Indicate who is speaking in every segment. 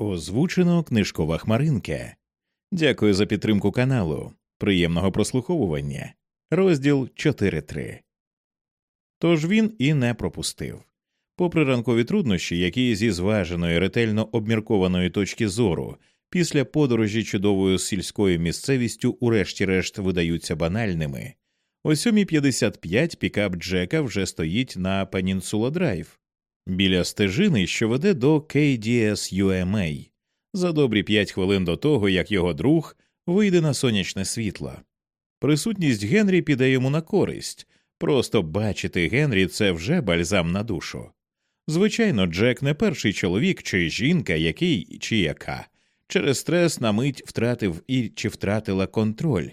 Speaker 1: Озвучено книжкова хмаринка. Дякую за підтримку каналу. Приємного прослуховування. Розділ 4.3. Тож він і не пропустив. Попри ранкові труднощі, які зі зваженої, ретельно обміркованої точки зору після подорожі чудовою сільською місцевістю, урешті-решт видаються банальними, о 7.55 пікап Джека вже стоїть на Пенінсула Драйв біля стежини, що веде до KDS UMA, за добрі п'ять хвилин до того, як його друг вийде на сонячне світло. Присутність Генрі піде йому на користь, просто бачити Генрі це вже бальзам на душу. Звичайно, Джек не перший чоловік чи жінка, який чи яка через стрес на мить втратив і чи втратила контроль,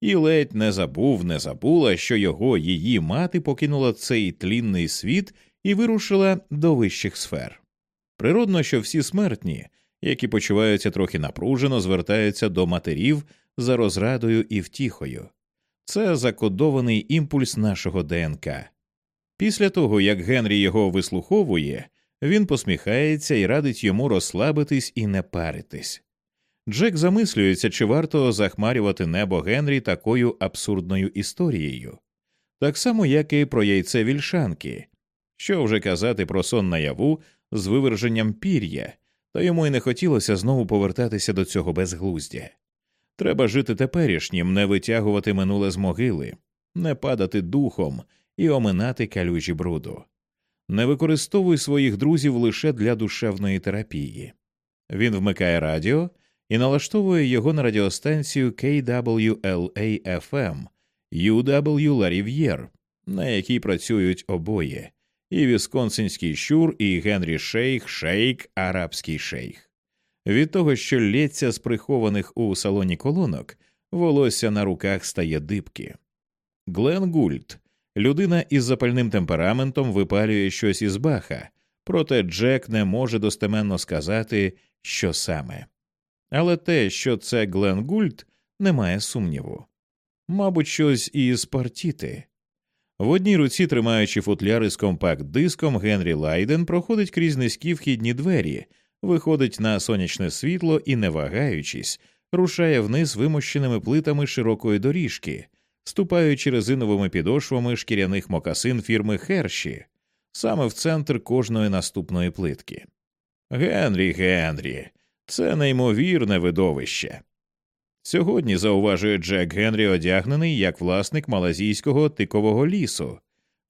Speaker 1: і ледь не забув, не забула, що його її мати покинула цей тлінний світ і вирушила до вищих сфер. Природно, що всі смертні, які почуваються трохи напружено, звертаються до матерів за розрадою і втіхою. Це закодований імпульс нашого ДНК. Після того, як Генрі його вислуховує, він посміхається і радить йому розслабитись і не паритись. Джек замислюється, чи варто захмарювати небо Генрі такою абсурдною історією, так само, як і про яйце вільшанки, що вже казати про сон наяву з виверженням пір'я, та йому й не хотілося знову повертатися до цього безглуздя. Треба жити теперішнім, не витягувати минуле з могили, не падати духом і оминати калюжі бруду. Не використовуй своїх друзів лише для душевної терапії. Він вмикає радіо і налаштовує його на радіостанцію KWLA-FM UW La на якій працюють обоє і Вісконсинський щур, і Генрі Шейх, Шейк, Арабський шейх. Від того, що ллється з прихованих у салоні колонок, волосся на руках стає дибки. Глен Гульд, людина із запальним темпераментом, випалює щось із Баха, проте Джек не може достеменно сказати, що саме. Але те, що це Глен Гульт, немає сумніву. Мабуть, щось із партіти. В одній руці, тримаючи футляри з компакт-диском, Генрі Лайден проходить крізь низькі вхідні двері, виходить на сонячне світло і, не вагаючись, рушає вниз вимощеними плитами широкої доріжки, ступаючи резиновими підошвами шкіряних мокасин фірми Херші, саме в центр кожної наступної плитки. Генрі, Генрі, це неймовірне видовище. Сьогодні, зауважує Джек Генрі, одягнений як власник малазійського тикового лісу,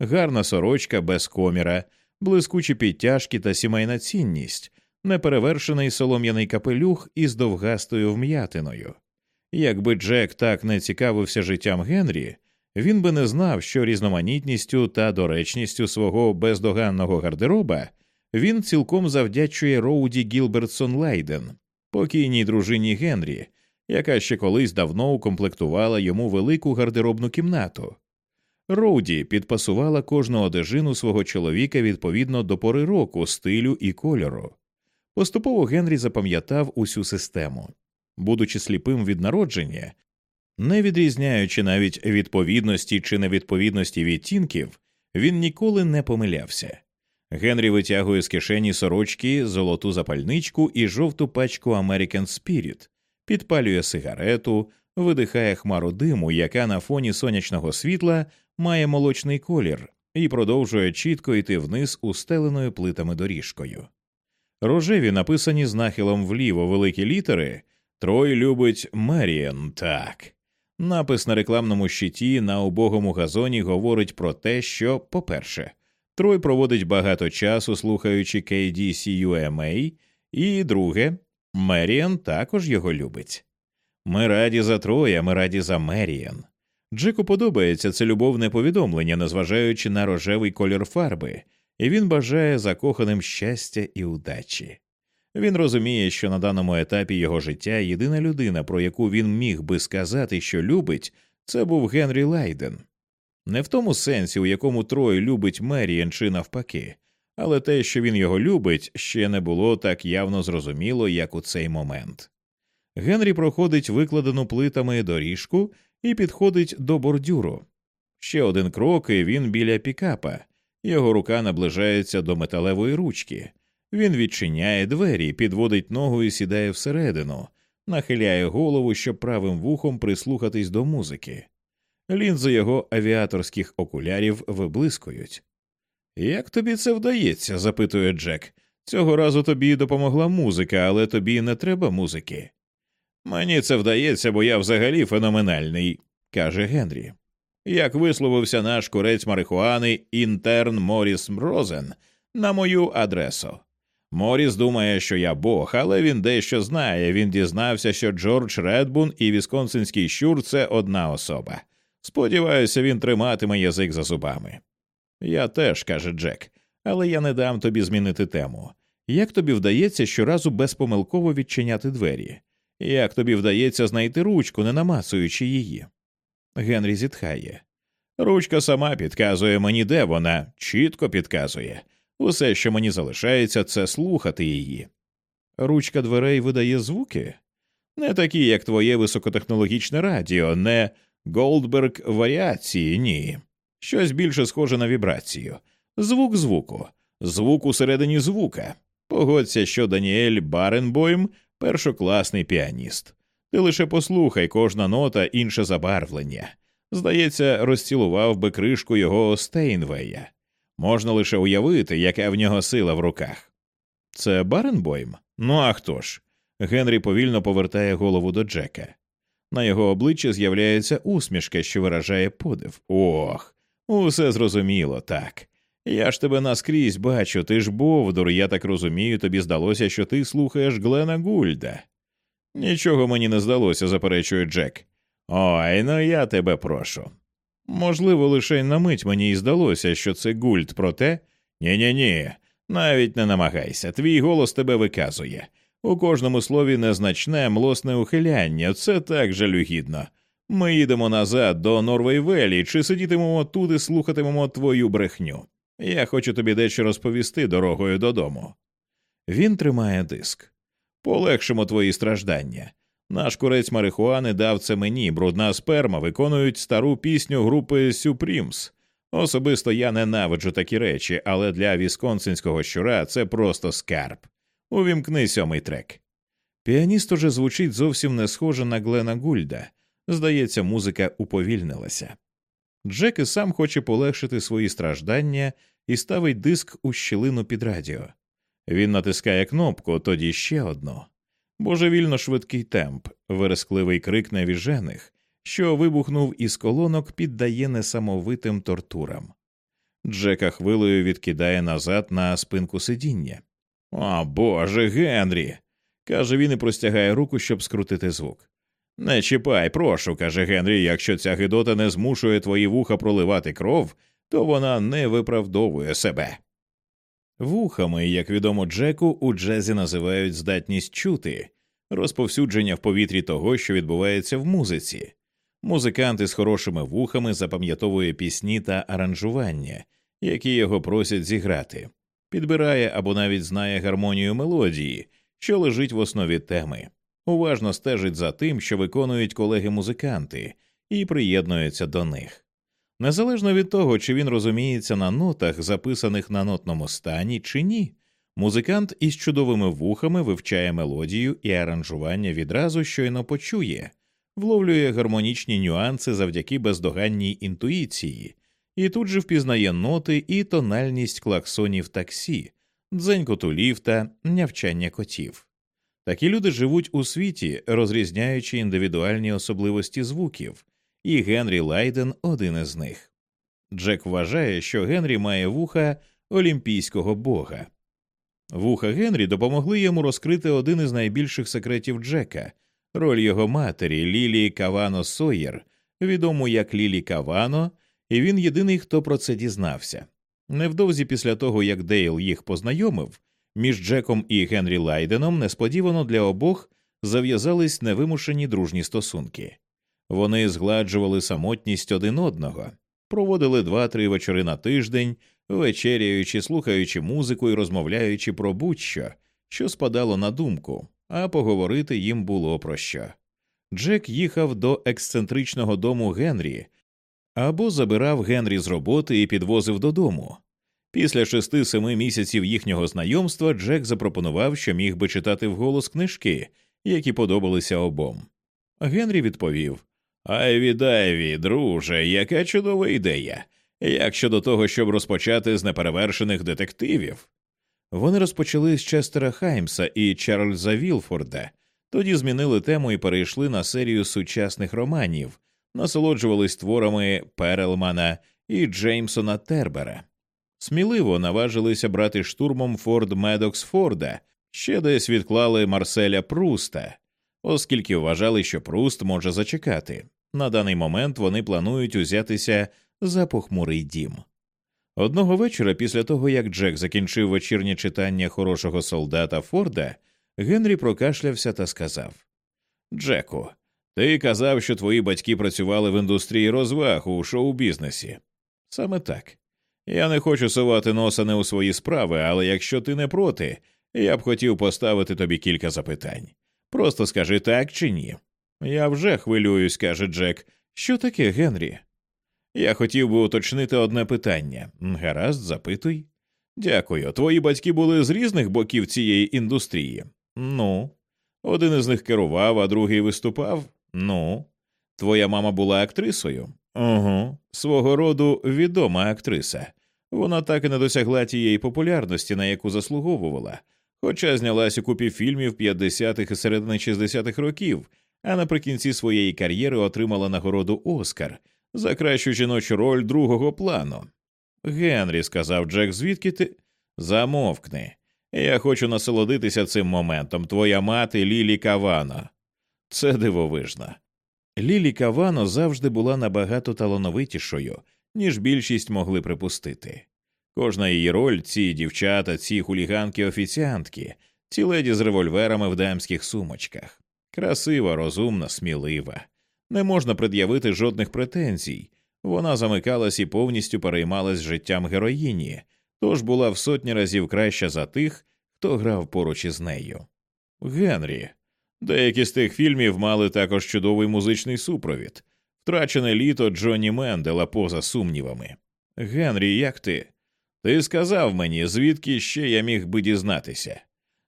Speaker 1: гарна сорочка без коміра, блискучі підтяжки та сімейна цінність, неперевершений солом'яний капелюх із довгастою вм'ятиною. Якби Джек так не цікавився життям Генрі, він би не знав, що різноманітністю та доречністю свого бездоганного гардероба він цілком завдячує Роуді Гілбертсон Лейден, покійній дружині Генрі яка ще колись давно укомплектувала йому велику гардеробну кімнату. Роуді підпасувала кожну одежину свого чоловіка відповідно до пори року, стилю і кольору. Поступово Генрі запам'ятав усю систему, будучи сліпим від народження, не відрізняючи навіть відповідності чи невідповідності відтінків, він ніколи не помилявся. Генрі витягує з кишені сорочки, золоту запальничку і жовту пачку American Spirit, підпалює сигарету, видихає хмару диму, яка на фоні сонячного світла має молочний колір, і продовжує чітко йти вниз устеленою плитами доріжкою. Рожеві, написані з нахилом вліво великі літери Трой любить Меріен так. Напис на рекламному щиті на убогому газоні говорить про те, що, по-перше, Трой проводить багато часу, слухаючи KDCUMA, і друге, Меріан також його любить. Ми раді за Троя, ми раді за Меріан. Джеку подобається це любовне повідомлення, незважаючи на рожевий колір фарби, і він бажає закоханим щастя і удачі. Він розуміє, що на даному етапі його життя єдина людина, про яку він міг би сказати, що любить, це був Генрі Лайден. Не в тому сенсі, у якому Трой любить Меріан чи навпаки, але те, що він його любить, ще не було так явно зрозуміло, як у цей момент. Генрі проходить викладену плитами доріжку і підходить до бордюру. Ще один крок, і він біля пікапа, його рука наближається до металевої ручки. Він відчиняє двері, підводить ногу і сідає всередину, нахиляє голову, щоб правим вухом прислухатись до музики. Лінзи його авіаторських окулярів виблискують. Як тобі це вдається? запитує Джек. Цього разу тобі допомогла музика, але тобі не треба музики. Мені це вдається, бо я взагалі феноменальний, каже Генрі. Як висловився наш курець марихуани інтерн Моріс Розен на мою адресу. Моріс думає, що я Бог, але він дещо знає. Він дізнався, що Джордж Редбун і Вісконсинський щур це одна особа. Сподіваюся, він триматиме язик за зубами. Я теж, каже Джек, але я не дам тобі змінити тему. Як тобі вдається щоразу безпомилково відчиняти двері? Як тобі вдається знайти ручку, не намацуючи її? Генрі зітхає. Ручка сама підказує мені, де вона, чітко підказує. Усе, що мені залишається, це слухати її. Ручка дверей видає звуки? Не такі, як твоє високотехнологічне радіо, не Голдберг варіації, ні. Щось більше схоже на вібрацію. Звук звуку, звук усередині звука. Погодься, що Даніель Баренбойм першокласний піаніст. Ти лише послухай кожна нота інше забарвлення. Здається, розцілував би кришку його Стейнвея. Можна лише уявити, яка в нього сила в руках. Це Баренбойм? Ну а хто ж? Генрі повільно повертає голову до Джека. На його обличчі з'являється усмішка, що виражає подив. Ох, усе зрозуміло, так. Я ж тебе наскрізь бачу, ти ж Бовдур, я так розумію, тобі здалося, що ти слухаєш Глена Гульда. Нічого мені не здалося, заперечує Джек. Ой, ну я тебе прошу. Можливо, лише на мить мені і здалося, що це гульд, проте ні ні ні, навіть не намагайся, твій голос тебе виказує. У кожному слові незначне млосне ухиляння, це так жалюгідно. Ми їдемо назад до Норвейвелі, чи сидітимемо тут і слухатимемо твою брехню. Я хочу тобі дещо розповісти дорогою додому. Він тримає диск. Полегшимо твої страждання. Наш курець марихуани дав це мені, брудна сперма виконують стару пісню групи Сюпрімс. Особисто я ненавиджу такі речі, але для вісконсинського щура це просто скарб. Увімкни сьомий трек. Піаніст уже звучить зовсім не схоже на Глена Гульда. Здається, музика уповільнилася. Джек і сам хоче полегшити свої страждання і ставить диск у щілину під радіо. Він натискає кнопку, тоді ще одну. Божевільно швидкий темп, верескливий крик навіжених, що вибухнув із колонок, піддає несамовитим тортурам. Джека хвилею відкидає назад на спинку сидіння. О Боже, Генрі. каже він і простягає руку, щоб скрутити звук. Не чіпай, прошу, каже Генрі, якщо ця гидота не змушує твої вуха проливати кров, то вона не виправдовує себе. Вухами, як відомо Джеку, у джезі називають здатність чути, розповсюдження в повітрі того, що відбувається в музиці. Музиканти з хорошими вухами запам'ятовує пісні та аранжування, які його просять зіграти, підбирає або навіть знає гармонію мелодії, що лежить в основі теми, уважно стежить за тим, що виконують колеги-музиканти, і приєднується до них. Незалежно від того, чи він розуміється на нотах, записаних на нотному стані, чи ні, музикант із чудовими вухами вивчає мелодію і аранжування відразу щойно почує, вловлює гармонічні нюанси завдяки бездоганній інтуїції, і тут же впізнає ноти і тональність клаксонів таксі, дзенькоту ліфта, нявчання котів. Такі люди живуть у світі, розрізняючи індивідуальні особливості звуків і Генрі Лайден один із них. Джек вважає, що Генрі має вуха олімпійського бога. Вуха Генрі допомогли йому розкрити один із найбільших секретів Джека роль його матері Лілі Кавано Сойєр, відому як Лілі Кавано, і він єдиний, хто про це дізнався. Невдовзі після того, як Дейл їх познайомив, між Джеком і Генрі Лайденом несподівано для обох зав'язались невимушені дружні стосунки. Вони згладжували самотність один одного, проводили два-три вечори на тиждень, вечеряючи, слухаючи музику і розмовляючи про будь-що, що спадало на думку, а поговорити їм було про що. Джек їхав до ексцентричного дому Генрі або забирав Генрі з роботи і підвозив додому. Після шести семи місяців їхнього знайомства Джек запропонував, що міг би читати вголос книжки, які подобалися обом. Генрі відповів Ivey-divey, друже, яка чудова ідея. Як щодо того, щоб розпочати з неперевершених детективів? Вони розпочали з Честера Хаймса і Чарльза Вілфорда, тоді змінили тему і перейшли на серію сучасних романів, насолоджувались творами Перелмана і Джеймсона Тербера. Сміливо наважилися брати штурмом Форд Медокс Форда, ще десь відклали Марселя Пруста, оскільки вважали, що Пруст може зачекати. На даний момент вони планують узятися за похмурий дім. Одного вечора, після того як Джек закінчив вечірнє читання хорошого солдата Форда, Генрі прокашлявся та сказав Джеку, ти казав, що твої батьки працювали в індустрії розваг у шоу-бізнесі. Саме так. Я не хочу сувати носа не у свої справи, але якщо ти не проти, я б хотів поставити тобі кілька запитань. Просто скажи так чи ні. Я вже хвилююсь, каже Джек. Що таке, Генрі? Я хотів би уточнити одне питання. Гаразд, запитуй. Дякую. Твої батьки були з різних боків цієї індустрії. Ну, один із них керував, а другий виступав. Ну, твоя мама була актрисою? Угу. Свого роду відома актриса. Вона так і не досягла тієї популярності, на яку заслуговувала, хоча знялась у купі фільмів 50-х і середини 60-х років, а наприкінці своєї кар'єри отримала нагороду Оскар за кращу жіночу роль другого плану. Генрі, сказав Джек, звідки ти замовкни. Я хочу насолодитися цим моментом. Твоя мати Лілі Кавано. Це дивовижно. Лілі Кавано завжди була набагато талановитішою, ніж більшість могли припустити. Кожна її роль ці дівчата, ці хуліганки офіціантки, ці леді з револьверами в дамських сумочках. Красива, розумна, смілива. Не можна пред'явити жодних претензій. Вона замикалась і повністю переймалась життям героїні, тож була в сотні разів краща за тих, хто грав поруч із нею. Генрі. Деякі з тих фільмів мали також чудовий музичний супровід, втрачене літо Джонні Мендела поза сумнівами. Генрі, як ти? Ти сказав мені, звідки ще я міг би дізнатися?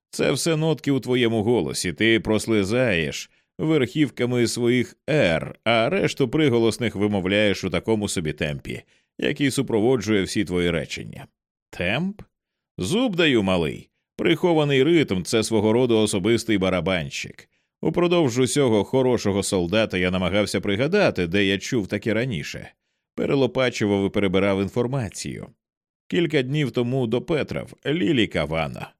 Speaker 1: Це все нотки у твоєму голосі, ти прослизаєш верхівками своїх «р», а решту приголосних вимовляєш у такому собі темпі, який супроводжує всі твої речення. Темп? Зуб даю малий. Прихований ритм це свого роду особистий барабанщик. Упродовж усього хорошого солдата я намагався пригадати, де я чув таке раніше, перелопачував і перебирав інформацію. Кілька днів тому допетрав Лілі Кавана.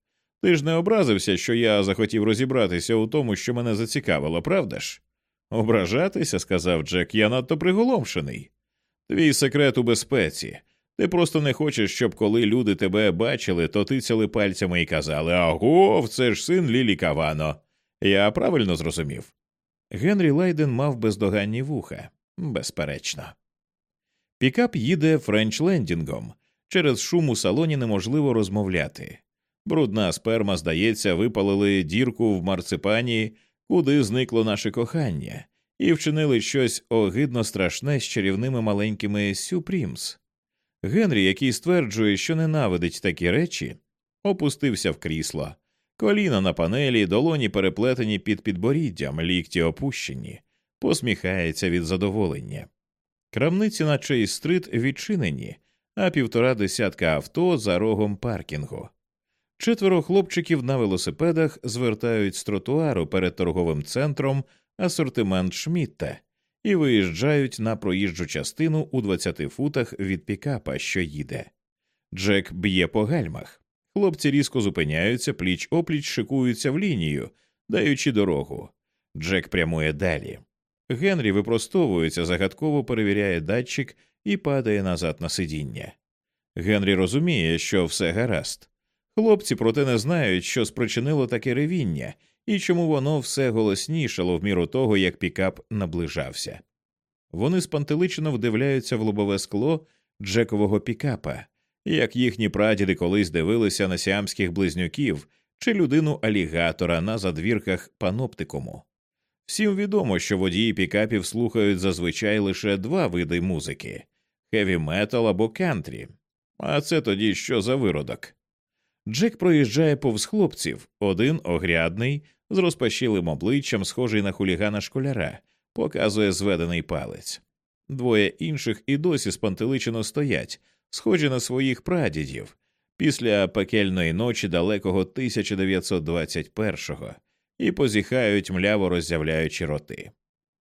Speaker 1: Ти ж не образився, що я захотів розібратися у тому, що мене зацікавило, правда ж? Ображатися, сказав Джек, я надто приголомшений. Твій секрет у безпеці. Ти просто не хочеш, щоб коли люди тебе бачили, то тицяли пальцями і казали Агов, це ж син Лілі Кавано. Я правильно зрозумів. Генрі Лайден мав бездоганні вуха, безперечно. Пікап їде Френч-Лендінгом. Через шум у салоні неможливо розмовляти. Брудна сперма, здається, випалили дірку в марципані, куди зникло наше кохання, і вчинили щось огидно страшне з чарівними маленькими сюпрімс. Генрі, який стверджує, що ненавидить такі речі, опустився в крісло, коліна на панелі, долоні переплетені під підборіддям, лікті опущені, посміхається від задоволення. Крамниці на Чейз-стрит відчинені, а півтора десятка авто за рогом паркінгу. Четверо хлопчиків на велосипедах звертають з тротуару перед торговим центром асортимент Шмітта і виїжджають на проїжджу частину у 20 футах від пікапа, що їде. Джек б'є по гальмах. Хлопці різко зупиняються, пліч опліч шикуються в лінію, даючи дорогу. Джек прямує далі. Генрі випростовується, загадково перевіряє датчик і падає назад на сидіння. Генрі розуміє, що все гаразд. Хлопці, проте не знають, що спричинило таке ревіння і чому воно все голоснішало в міру того, як пікап наближався. Вони спантеличено вдивляються в лобове скло Джекового пікапа, як їхні прадіди колись дивилися на сіамських близнюків чи людину алігатора на задвірках паноптикуму. Всім відомо, що водії пікапів слухають зазвичай лише два види музики хеві метал або кантрі. А це тоді що за виродок? Джек проїжджає повз хлопців, один огрядний, з розпашілим обличчям, схожий на хулігана школяра, показує зведений палець. Двоє інших і досі спантеличено стоять, схожі на своїх прадідів, після пекельної ночі далекого 1921-го, і позіхають, мляво роззявляючи роти.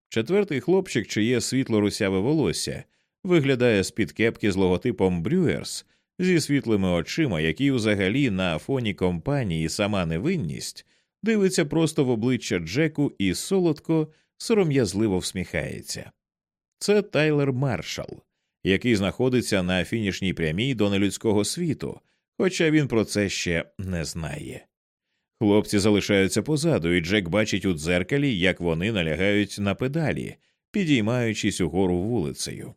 Speaker 1: Четвертий хлопчик, чиє світло русяве волосся, виглядає з під кепки з логотипом Брюерс зі світлими очима, який взагалі на фоні компанії сама невинність дивиться просто в обличчя Джеку і солодко, сором'язливо всміхається. Це Тайлер Маршал, який знаходиться на фінішній прямій до нелюдського світу, хоча він про це ще не знає. Хлопці залишаються позаду, і Джек бачить у дзеркалі, як вони налягають на педалі, підіймаючись угору вулицею.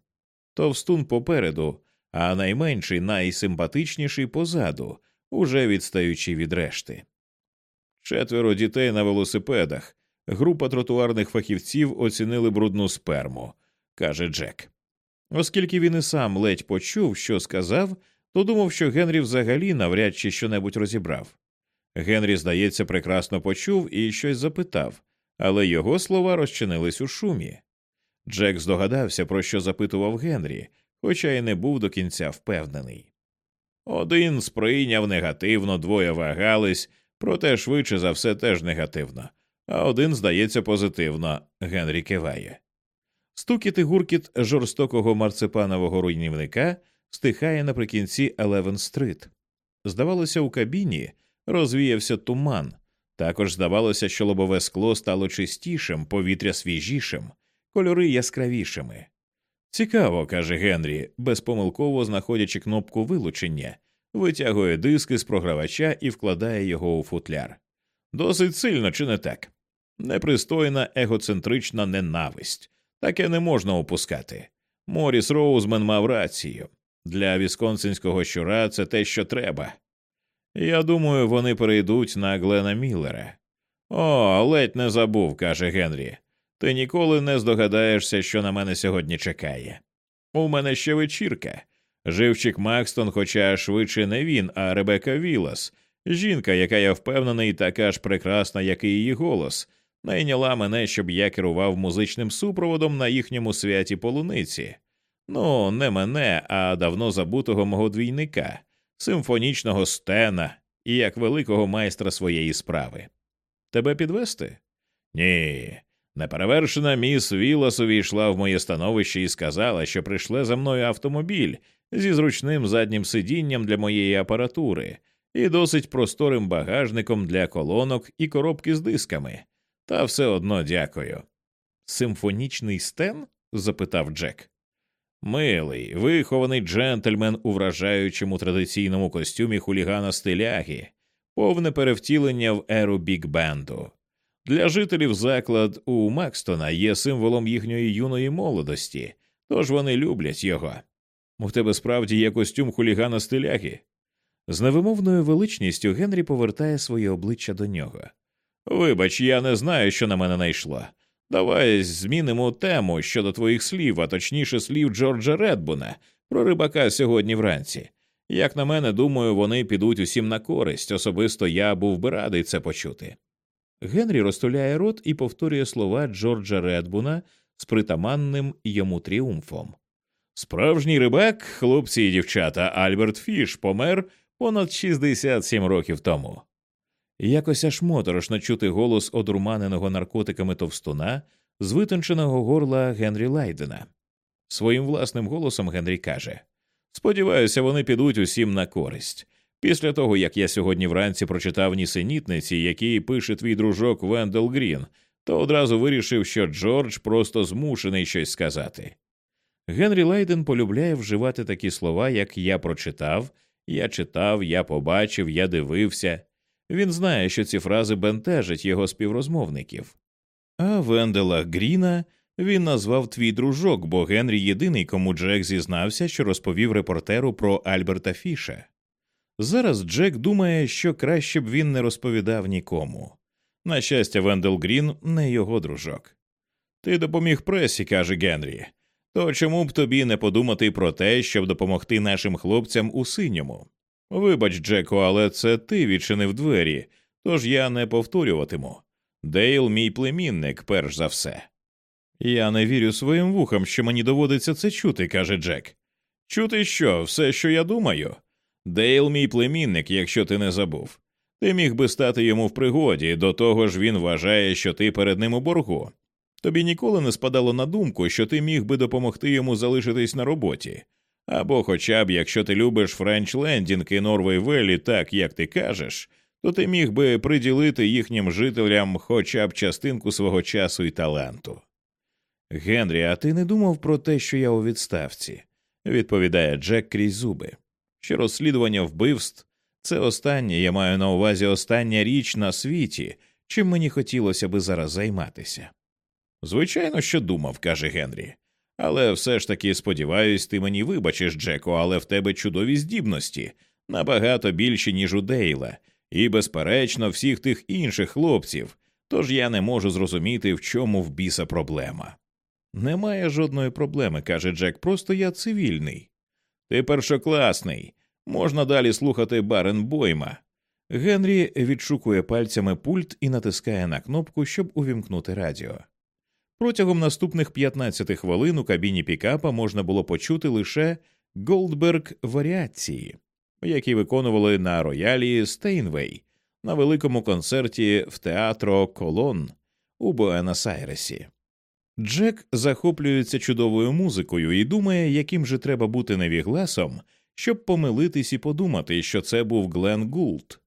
Speaker 1: Товстун попереду, а найменший, найсимпатичніший позаду, уже відстаючи від решти. Четверо дітей на велосипедах. Група тротуарних фахівців оцінили брудну сперму, каже Джек. Оскільки він і сам ледь почув, що сказав, то думав, що Генрі взагалі навряд чи щонебудь розібрав. Генрі, здається, прекрасно почув і щось запитав, але його слова розчинились у шумі. Джек здогадався, про що запитував Генрі, хоча й не був до кінця впевнений. Один сприйняв негативно, двоє вагались, проте швидше за все теж негативно, а один, здається, позитивно, Генрі киває. Стукіт і гуркіт жорстокого марципанового руйнівника стихає наприкінці Елевен Стрит. Здавалося, у кабіні розвіявся туман. Також здавалося, що лобове скло стало чистішим, повітря свіжішим, кольори яскравішими. Цікаво, каже Генрі, безпомилково знаходячи кнопку вилучення, витягує диски з програвача і вкладає його у футляр. Досить сильно, чи не так? Непристойна егоцентрична ненависть. Таке не можна опускати. Моріс Роузмен мав рацію. Для вісконсинського щура це те, що треба. Я думаю, вони перейдуть на Глена Міллера. О, ледь не забув, каже Генрі. Ти ніколи не здогадаєшся, що на мене сьогодні чекає. У мене ще вечірка. Живчик Макстон, хоча швидше не він, а Ребека Вілас, жінка, яка я впевнений, така ж прекрасна, як і її голос, найняла мене, щоб я керував музичним супроводом на їхньому святі полуниці. Ну, не мене, а давно забутого мого двійника, симфонічного стена і як великого майстра своєї справи. Тебе підвести? Ні. Неперевершена міс Вілас увійшла в моє становище і сказала, що прийшле за мною автомобіль зі зручним заднім сидінням для моєї апаратури і досить просторим багажником для колонок і коробки з дисками. Та все одно дякую. Симфонічний стен? запитав Джек. Милий, вихований джентльмен у вражаючому традиційному костюмі хулігана стиляги, повне перевтілення в еру бік-бенду. Для жителів заклад у Макстона є символом їхньої юної молодості, тож вони люблять його. У тебе справді є костюм хулігана стиляги. З невимовною величністю Генрі повертає своє обличчя до нього. Вибач, я не знаю, що на мене найшло. Давай змінимо тему щодо твоїх слів, а точніше слів Джорджа Редбуна про рибака сьогодні вранці. Як на мене, думаю, вони підуть усім на користь, особисто я був би радий це почути. Генрі розтуляє рот і повторює слова Джорджа Редбуна з притаманним йому тріумфом. Справжній рибак, хлопці і дівчата, Альберт Фіш помер понад 67 років тому. Якось аж моторошно чути голос одурманеного наркотиками товстуна з витонченого горла Генрі Лайдена. Своїм власним голосом Генрі каже Сподіваюся, вони підуть усім на користь. Після того, як я сьогодні вранці прочитав нісенітниці, які пише твій дружок Вендел Грін, то одразу вирішив, що Джордж просто змушений щось сказати. Генрі Лайден полюбляє вживати такі слова, як я прочитав, я читав, я побачив, я дивився. Він знає, що ці фрази бентежать його співрозмовників. А Вендела Гріна він назвав твій дружок, бо Генрі єдиний, кому Джек зізнався, що розповів репортеру про Альберта Фіша. Зараз Джек думає, що краще б він не розповідав нікому. На щастя, Вендел Грін не його дружок. Ти допоміг пресі, каже Генрі. То чому б тобі не подумати про те, щоб допомогти нашим хлопцям у синьому? Вибач, Джеко, але це ти відчинив двері, тож я не повторюватиму. Дейл, мій племінник, перш за все. Я не вірю своїм вухам, що мені доводиться це чути, каже Джек. Чути що, все, що я думаю? Дейл, мій племінник, якщо ти не забув. Ти міг би стати йому в пригоді, до того ж він вважає, що ти перед ним у боргу. Тобі ніколи не спадало на думку, що ти міг би допомогти йому залишитись на роботі. Або, хоча б, якщо ти любиш Френч Лендінг і Норвей Велі так, як ти кажеш, то ти міг би приділити їхнім жителям хоча б частинку свого часу і таланту. Генрі, а ти не думав про те, що я у відставці? відповідає Джек крізь зуби. Що розслідування вбивств це останнє, я маю на увазі остання річ на світі, чим мені хотілося би зараз займатися. Звичайно, що думав, каже Генрі. Але все ж таки сподіваюсь, ти мені вибачиш, Джеко, але в тебе чудові здібності набагато більші, ніж у Дейла, і, безперечно, всіх тих інших хлопців, тож я не можу зрозуміти, в чому в біса проблема. Немає жодної проблеми, каже Джек, просто я цивільний. Ти першокласний. Можна далі слухати Барен Бойма. Генрі відшукує пальцями пульт і натискає на кнопку, щоб увімкнути радіо. Протягом наступних 15 хвилин у кабіні Пікапа можна було почути лише Голдберг варіації, які виконували на роялі Стейнвей на великому концерті в театро Колон у Буенос-Айресі. Джек захоплюється чудовою музикою і думає, яким же треба бути невігласом, щоб помилитись і подумати, що це був Глен Гулт.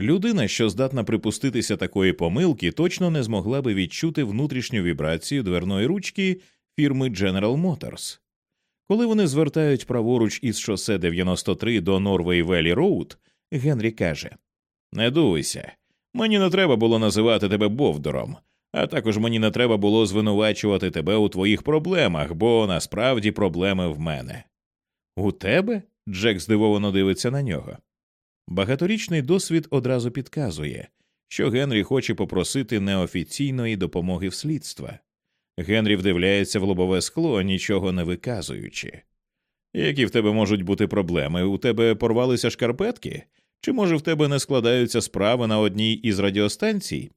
Speaker 1: Людина, що здатна припуститися такої помилки, точно не змогла би відчути внутрішню вібрацію дверної ручки фірми General Motors. Коли вони звертають праворуч із шосе 93 до Норвей Велі Роуд, Генрі каже Не дуйся, мені не треба було називати тебе бовдуром, а також мені не треба було звинувачувати тебе у твоїх проблемах, бо насправді проблеми в мене. У тебе? Джек здивовано дивиться на нього. Багаторічний досвід одразу підказує, що Генрі хоче попросити неофіційної допомоги в слідстві. Генрі вдивляється в лобове скло, нічого не виказуючи. Які в тебе можуть бути проблеми? У тебе порвалися шкарпетки? Чи може в тебе не складаються справи на одній із радіостанцій?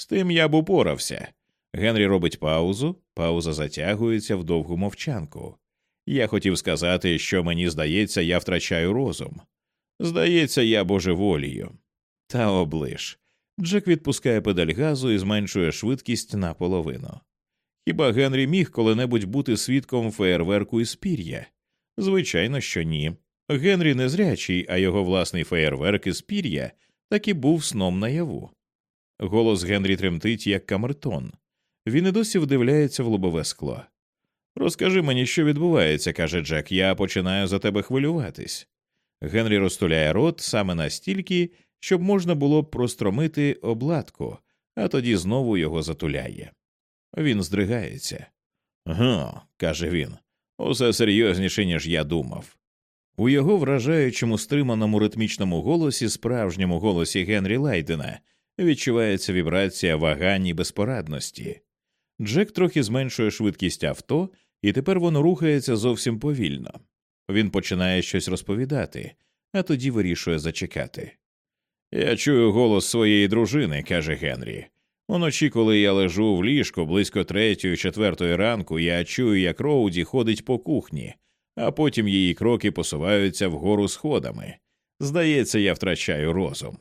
Speaker 1: З тим я б упорався. Генрі робить паузу, пауза затягується в довгу мовчанку. Я хотів сказати, що мені здається, я втрачаю розум. Здається, я божеволію. Та облиш. Джек відпускає педаль газу і зменшує швидкість наполовину. Хіба Генрі міг коли-небудь бути свідком феєрверку із пір'я? Звичайно, що ні. Генрі незрячий, а його власний феєрверк із пір'я таки був сном наяву. Голос Генрі тремтить, як камертон. Він і досі вдивляється в лобове скло. Розкажи мені, що відбувається, каже Джек, я починаю за тебе хвилюватись. Генрі розтуляє рот саме настільки, щоб можна було простромити обладку, а тоді знову його затуляє. Він здригається. «Га», – каже він, усе серйозніше, ніж я думав. У його вражаючому стриманому ритмічному голосі, справжньому голосі Генрі Лайдена, відчувається вібрація вагань і безпорадності. Джек трохи зменшує швидкість авто, і тепер воно рухається зовсім повільно. Він починає щось розповідати, а тоді вирішує зачекати. Я чую голос своєї дружини, каже Генрі. Уночі, коли я лежу в ліжку близько третьої, четвертої ранку, я чую, як Роуді ходить по кухні, а потім її кроки посуваються вгору сходами. Здається, я втрачаю розум.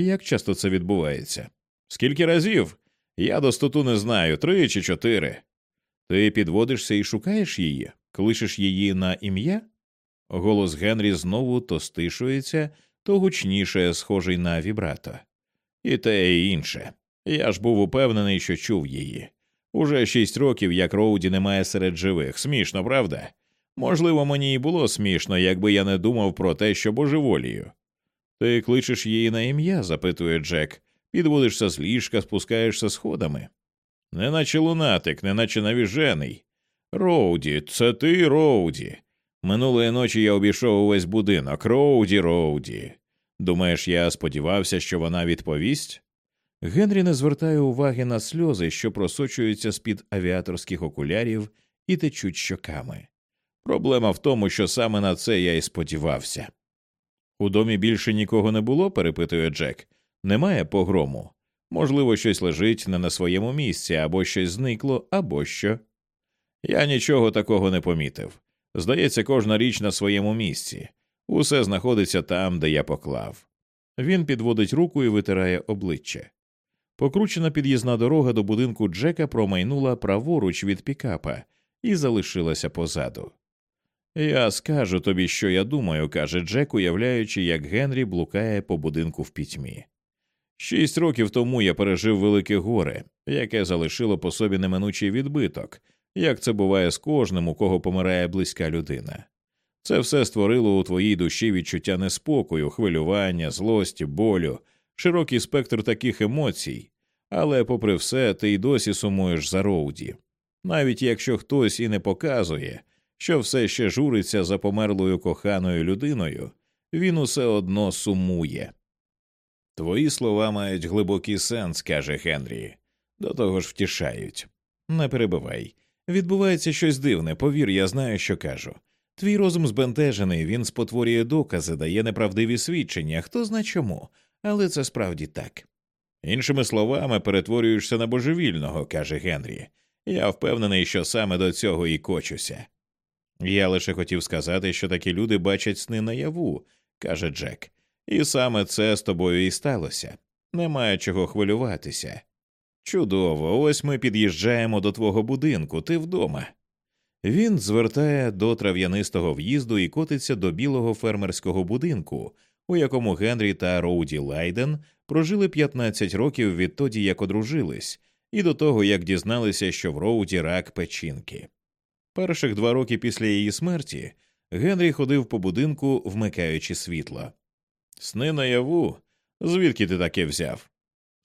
Speaker 1: Як часто це відбувається? Скільки разів? Я достоту не знаю, три чи чотири. Ти підводишся і шукаєш її, кличеш її на ім'я? Голос Генрі знову то стишується, то гучніше, схожий на вібрато. І те і інше. Я ж був упевнений, що чув її. Уже шість років, як Роуді немає серед живих. Смішно, правда? Можливо, мені і було смішно, якби я не думав про те, що божеволію. Ти кличеш її на ім'я? запитує Джек, підводишся з ліжка, спускаєшся сходами. Неначе лунатик, неначе навіжений. Роуді, це ти, Роуді. Минулої ночі я обійшов увесь будинок. Роуді, Роуді. Думаєш, я сподівався, що вона відповість? Генрі не звертає уваги на сльози, що просочуються з під авіаторських окулярів і течуть щоками. Проблема в тому, що саме на це я і сподівався. У домі більше нікого не було, перепитує Джек. Немає погрому. Можливо, щось лежить не на своєму місці, або щось зникло, або що. Я нічого такого не помітив. Здається, кожна річ на своєму місці. Усе знаходиться там, де я поклав. Він підводить руку і витирає обличчя. Покручена під'їзна дорога до будинку Джека промайнула праворуч від пікапа і залишилася позаду. Я скажу тобі, що я думаю, каже Джек, уявляючи, як Генрі блукає по будинку в пітьмі. Шість років тому я пережив велике горе, яке залишило по собі неминучий відбиток, як це буває з кожним, у кого помирає близька людина. Це все створило у твоїй душі відчуття неспокою, хвилювання, злості, болю, широкий спектр таких емоцій, але, попри все, ти й досі сумуєш за Роуді. Навіть якщо хтось і не показує, що все ще журиться за померлою коханою людиною, він усе одно сумує. Твої слова мають глибокий сенс, каже Генрі, до того ж втішають. Не перебивай. Відбувається щось дивне, повір, я знаю, що кажу. Твій розум збентежений, він спотворює докази, дає неправдиві свідчення, хто зна чому, але це справді так. Іншими словами, перетворюєшся на божевільного, каже Генрі. Я впевнений, що саме до цього і кочуся. Я лише хотів сказати, що такі люди бачать сни наяву, каже Джек, і саме це з тобою і сталося. Немає чого хвилюватися. Чудово, ось ми під'їжджаємо до твого будинку, ти вдома. Він звертає до трав'янистого в'їзду і котиться до білого фермерського будинку, у якому Генрі та Роуді Лайден прожили 15 років відтоді, як одружились, і до того як дізналися, що в Роуді рак печінки. Перших два роки після її смерті Генрі ходив по будинку, вмикаючи світло. Сни наяву, звідки ти таке взяв?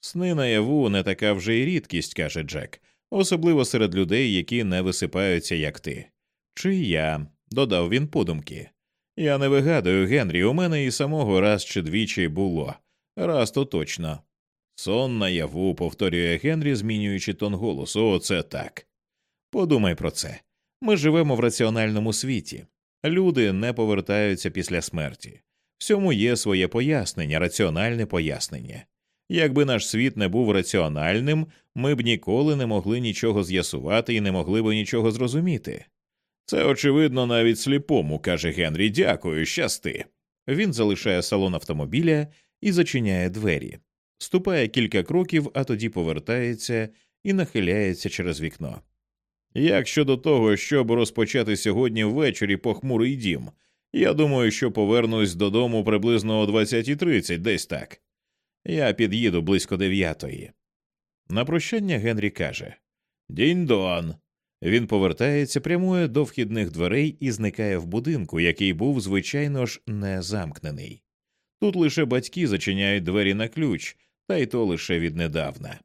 Speaker 1: Сни наяву не така вже й рідкість, каже Джек, особливо серед людей, які не висипаються, як ти. Чи я, додав він подумки. Я не вигадую, Генрі, у мене і самого раз чи двічі було, раз то точно. Сон наяву, повторює Генрі, змінюючи тон голосу. Оце так. Подумай про це. Ми живемо в раціональному світі. Люди не повертаються після смерті. Всьому є своє пояснення, раціональне пояснення. Якби наш світ не був раціональним, ми б ніколи не могли нічого з'ясувати і не могли б нічого зрозуміти. Це очевидно навіть сліпому, каже Генрі. Дякую, щасти. Він залишає салон автомобіля і зачиняє двері, ступає кілька кроків, а тоді повертається і нахиляється через вікно. Як щодо того, щоб розпочати сьогодні ввечері похмурий дім, я думаю, що повернусь додому приблизно о 20.30, десь так. Я під'їду близько дев'ятої. На прощання Генрі каже Дінь-дон. Він повертається, прямує до вхідних дверей і зникає в будинку, який був, звичайно ж, не замкнений. Тут лише батьки зачиняють двері на ключ, та й то лише віднедавна.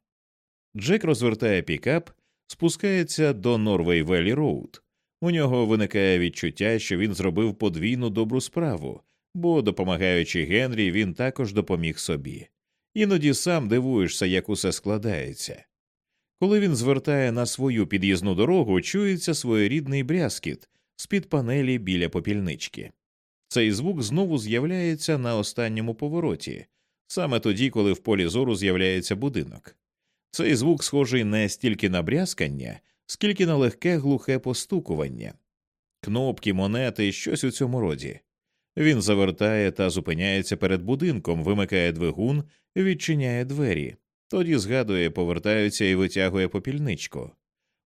Speaker 1: Джек розвертає пікап, спускається до Норвей Велі Роуд. У нього виникає відчуття, що він зробив подвійну добру справу, бо, допомагаючи Генрі, він також допоміг собі. Іноді сам дивуєшся, як усе складається. Коли він звертає на свою під'їзну дорогу, чується своєрідний брязкіт з під панелі біля попільнички. Цей звук знову з'являється на останньому повороті, саме тоді, коли в полі зору з'являється будинок. Цей звук схожий не стільки на брязкання, скільки на легке глухе постукування, кнопки, монети, щось у цьому роді. Він завертає та зупиняється перед будинком, вимикає двигун, відчиняє двері, тоді згадує, повертається і витягує попільничку.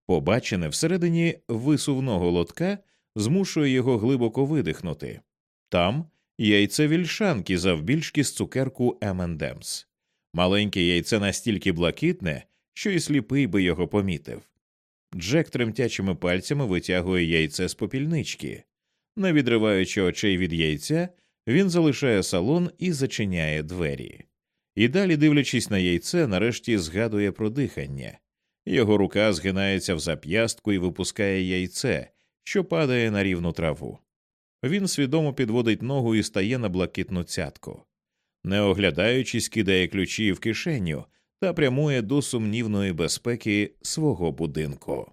Speaker 1: Побачене всередині висувного лотка змушує його глибоко видихнути. Там яйце вільшанки завбільшки з цукерку M&M's. Маленьке яйце настільки блакитне, що й сліпий би його помітив. Джек тремтячими пальцями витягує яйце з попільнички. Не відриваючи очей від яйця, він залишає салон і зачиняє двері. І далі, дивлячись на яйце, нарешті згадує про дихання. Його рука згинається в зап'ястку і випускає яйце, що падає на рівну траву. Він свідомо підводить ногу і стає на блакитну цятку. Не оглядаючись, кидає ключі в кишеню та прямує до сумнівної безпеки свого будинку.